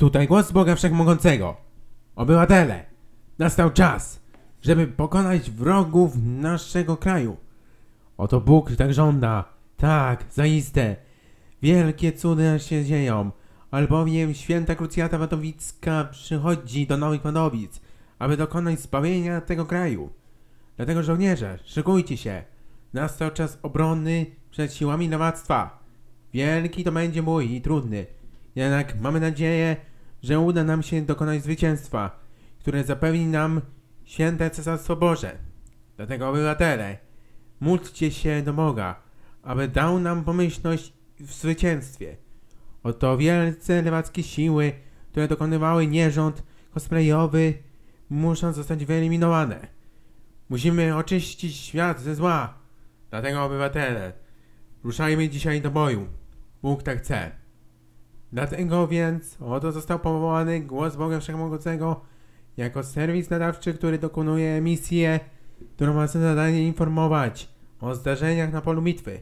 Tutaj głos Boga Wszechmogącego. Obywatele, nastał czas, żeby pokonać wrogów naszego kraju. Oto Bóg tak żąda. Tak, zaiste. Wielkie cudy się dzieją, albowiem święta krucjata Wadowicka przychodzi do Nowych Wadowic, aby dokonać zbawienia tego kraju. Dlatego żołnierze, szykujcie się. Nastał czas obrony przed siłami lewactwa. Wielki to będzie bój i trudny. Jednak mamy nadzieję, że uda nam się dokonać zwycięstwa, które zapewni nam święte Cesarstwo Boże. Dlatego obywatele, módlcie się do Boga, aby dał nam pomyślność w zwycięstwie. Oto wielce lewackie siły, które dokonywały nierząd cosplayowy, muszą zostać wyeliminowane. Musimy oczyścić świat ze zła. Dlatego obywatele, ruszajmy dzisiaj do boju. Bóg tak chce. Dlatego więc oto został powołany głos Boga Wszechmogącego jako serwis nadawczy, który dokonuje emisję, którą ma za zadanie informować o zdarzeniach na polu bitwy.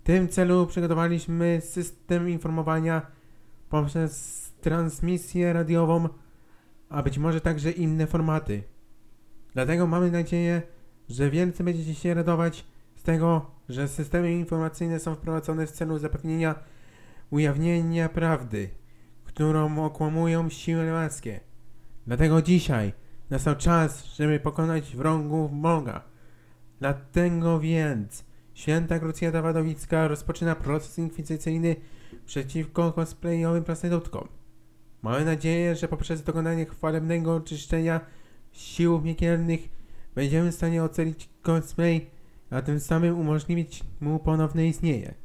W tym celu przygotowaliśmy system informowania poprzez transmisję radiową, a być może także inne formaty. Dlatego mamy nadzieję, że wielcy będziecie się radować z tego, że systemy informacyjne są wprowadzone w celu zapewnienia ujawnienia prawdy, którą okłamują siły lewackie. Dlatego dzisiaj nastał czas, żeby pokonać wrogów Boga. Dlatego więc święta Krucjata Wadowicka rozpoczyna proces inkwizycyjny przeciwko cosplayowym prostytutkom. Mamy nadzieję, że poprzez dokonanie chwalebnego oczyszczenia sił piekielnych będziemy w stanie ocalić cosplay, a tym samym umożliwić mu ponowne istnienie.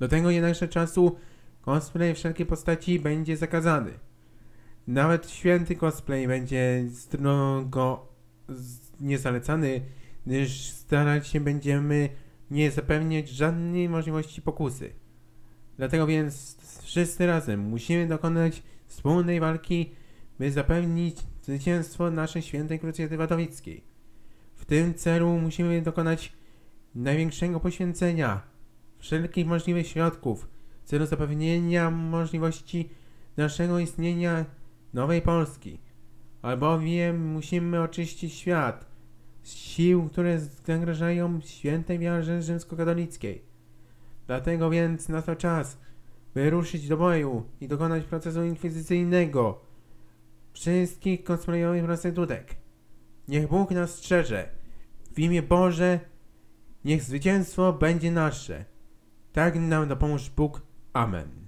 Do tego jednakże czasu cosplay wszelkiej postaci będzie zakazany. Nawet święty cosplay będzie strogo niezalecany, gdyż starać się będziemy nie zapewniać żadnej możliwości pokusy. Dlatego więc wszyscy razem musimy dokonać wspólnej walki, by zapewnić zwycięstwo naszej świętej krucjaty wadowickiej. W tym celu musimy dokonać największego poświęcenia wszelkich możliwych środków w celu zapewnienia możliwości naszego istnienia nowej Polski. Albowiem musimy oczyścić świat z sił, które zagrażają świętej wierze rzymskokatolickiej. Dlatego więc nastał czas, by ruszyć do boju i dokonać procesu inkwizycyjnego wszystkich cosplayowych prostytutek. Niech Bóg nas strzeże. W imię Boże, niech zwycięstwo będzie nasze. Tak nam dopomóż Bóg. Amen.